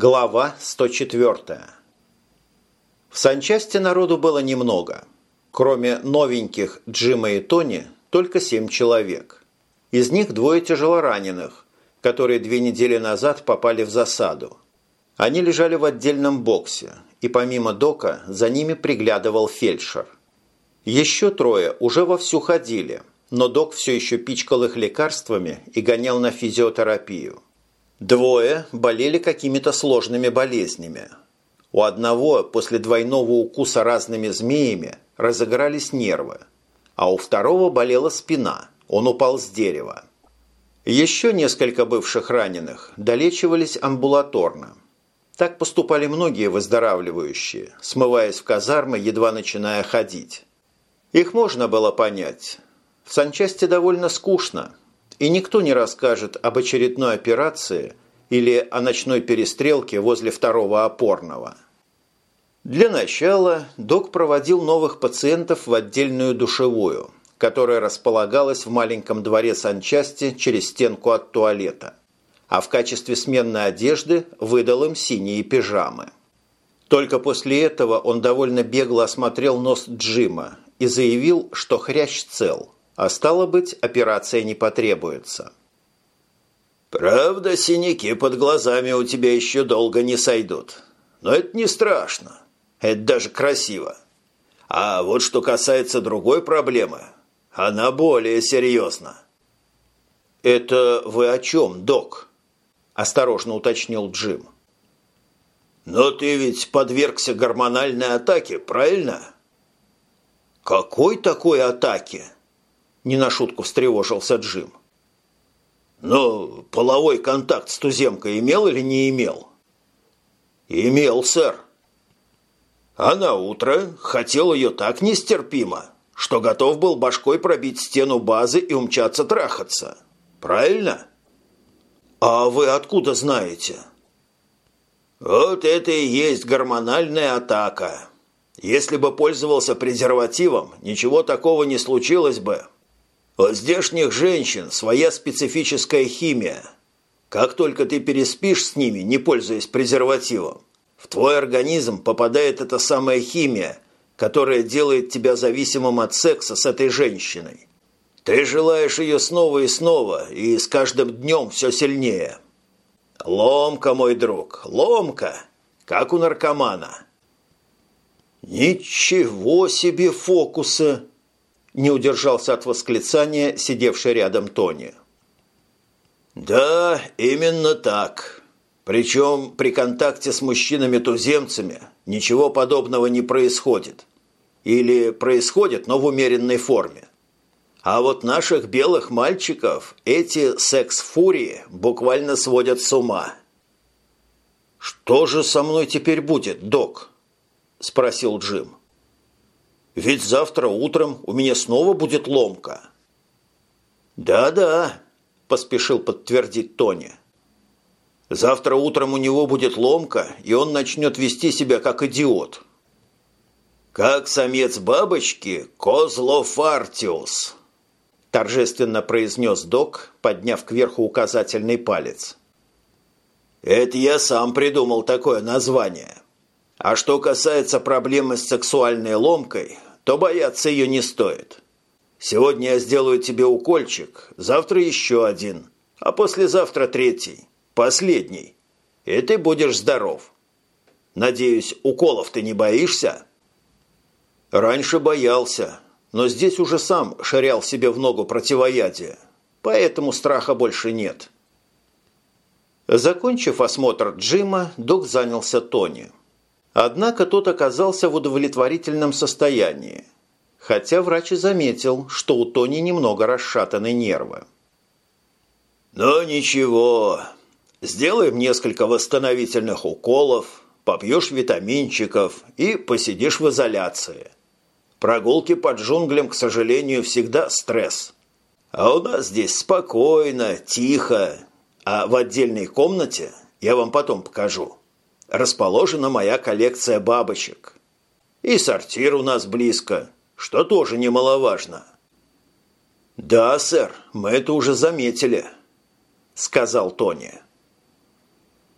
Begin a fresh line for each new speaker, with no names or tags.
Глава 104. В санчасти народу было немного. Кроме новеньких Джима и Тони, только семь человек. Из них двое тяжелораненых, которые две недели назад попали в засаду. Они лежали в отдельном боксе, и помимо Дока за ними приглядывал фельдшер. Еще трое уже вовсю ходили, но Док все еще пичкал их лекарствами и гонял на физиотерапию. Двое болели какими-то сложными болезнями. У одного после двойного укуса разными змеями разыгрались нервы, а у второго болела спина, он упал с дерева. Еще несколько бывших раненых долечивались амбулаторно. Так поступали многие выздоравливающие, смываясь в казармы, едва начиная ходить. Их можно было понять. В санчасти довольно скучно – и никто не расскажет об очередной операции или о ночной перестрелке возле второго опорного. Для начала док проводил новых пациентов в отдельную душевую, которая располагалась в маленьком дворе санчасти через стенку от туалета, а в качестве сменной одежды выдал им синие пижамы. Только после этого он довольно бегло осмотрел нос Джима и заявил, что хрящ цел – а стало быть, операция не потребуется.
«Правда, синяки под глазами у тебя еще долго не сойдут. Но это не страшно. Это даже красиво. А вот что касается другой проблемы, она более серьезна».
«Это вы о чем, док?» – осторожно уточнил Джим.
«Но ты ведь подвергся гормональной атаке, правильно?»
«Какой такой атаке?» Не на шутку встревожился Джим.
«Ну, половой контакт с туземкой имел или не имел?»
«Имел, сэр».
А на утро хотел ее так нестерпимо, что готов был башкой пробить стену базы и умчаться трахаться. Правильно?
А вы откуда знаете?
Вот это и есть гормональная атака. Если бы пользовался презервативом, ничего такого не случилось бы. У здешних женщин своя специфическая химия. Как только ты переспишь с ними, не пользуясь презервативом, в твой организм попадает эта самая химия, которая делает тебя зависимым от секса с этой женщиной. Ты желаешь ее снова и снова, и с каждым днем все сильнее. Ломка, мой друг, ломка, как у наркомана.
«Ничего себе фокусы!» Не удержался от восклицания сидевший рядом Тони.
«Да, именно так. Причем при контакте с мужчинами-туземцами ничего подобного не происходит. Или происходит, но в умеренной форме. А вот наших белых мальчиков эти секс-фурии буквально сводят с ума».
«Что же со мной теперь будет, док?» – спросил Джим. Ведь завтра утром у меня снова будет ломка».
«Да-да», – поспешил подтвердить Тони.
«Завтра утром у него будет ломка, и он начнет вести себя как идиот».
«Как самец бабочки Козлофартиус», – торжественно произнес док, подняв кверху указательный палец. «Это я сам придумал такое название. А что касается проблемы с сексуальной ломкой, то бояться ее не стоит. Сегодня я сделаю тебе укольчик, завтра еще один, а послезавтра третий, последний. И ты будешь здоров. Надеюсь, уколов ты не боишься?
Раньше боялся, но здесь уже сам шарял себе в ногу противоядие, поэтому страха больше нет. Закончив осмотр Джима, док занялся Тони. Однако тот оказался в удовлетворительном состоянии, хотя врач и заметил, что у Тони немного расшатаны нервы.
«Ну ничего, сделаем несколько восстановительных уколов, попьешь витаминчиков и посидишь в изоляции. Прогулки по джунглям, к сожалению, всегда стресс. А у нас здесь спокойно, тихо, а в отдельной комнате я вам потом покажу» расположена моя коллекция бабочек. И сортир у нас близко, что тоже немаловажно.
«Да, сэр, мы это уже заметили», – сказал Тони.